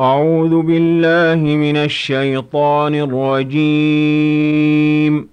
أعوذ بالله من الشيطان الرجيم.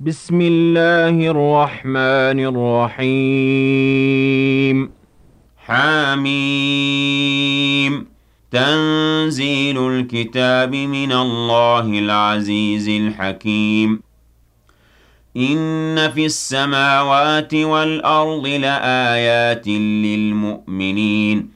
بسم الله الرحمن الرحيم. حميم. تنزيل الكتاب من الله العزيز الحكيم. إن في السماوات والأرض لآيات للمؤمنين.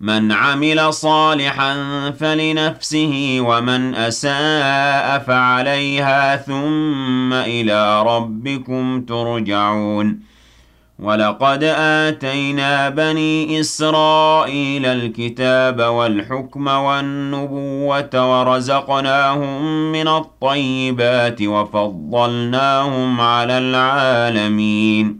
مَنْ عَمِلَ صَالِحًا فَلِنَفْسِهِ وَمَنْ أَسَاءَ فَعَلَيْهَا ثُمَّ إِلَىٰ رَبِّكُمْ تُرْجَعُونَ. وَلَقَدْ آتَيْنَا بَنِي إِسْرَائِيلَ الْكِتَابَ وَالْحُكْمَ وَالنُّبُوَّةَ وَرَزَقْنَاهُم مِّنَ الطَّيِّبَاتِ وَفَضَّلْنَاهُمْ عَلَى الْعَالَمِينَ.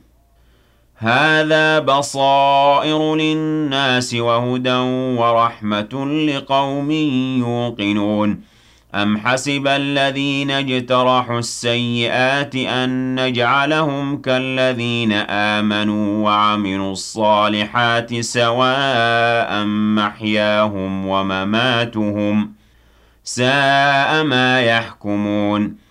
هَٰذَا بَصَائِرُ لِلنَّاسِ وَهُدًى وَرَحْمَةٌ لِّقَوْمٍ يُوقِنُونَ. أَمْ حَسِبَ الَّذِينَ اجْتَرَحُوا السَّيِّئَاتِ أَن نَّجْعَلَهُمْ كَالَّذِينَ آمَنُوا وَعَمِلُوا الصَّالِحَاتِ سَوَاءً مَّحْيَاهُمْ وَمَمَاتُهُمْ ۚ سَاءَ مَا يَحْكُمُونَ.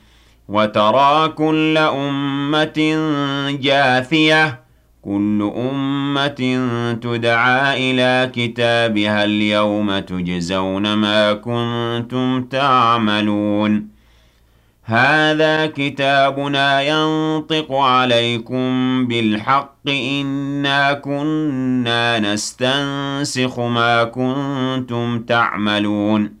وترى كل أمة جاثية كل أمة تدعى إلى كتابها اليوم تجزون ما كنتم تعملون. هذا كتابنا ينطق عليكم بالحق إنا كنا نستنسخ ما كنتم تعملون.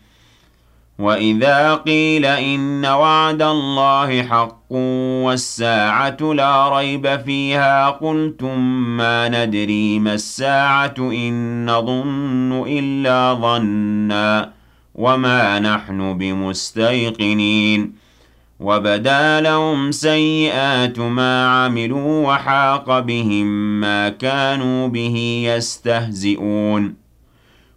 وَإِذَا قِيلَ إِنَّ وَعْدَ اللَّهِ حَقٌّ وَالسَّاعَةُ لَا رَيْبَ فِيهَا قُلْتُم مَّا نَدْرِي مَا السَّاعَةُ إِن نَّظُنُّ إِلَّا ظَنًّا وَمَا نَحْنُ بِمُسْتَيْقِنِينَ وَبَدَا لَهُمْ سَيِّئَاتُ مَا عَمِلُوا وَحَاقَ بِهِم مَّا كَانُوا بِهِ يَسْتَهْزِئُونَ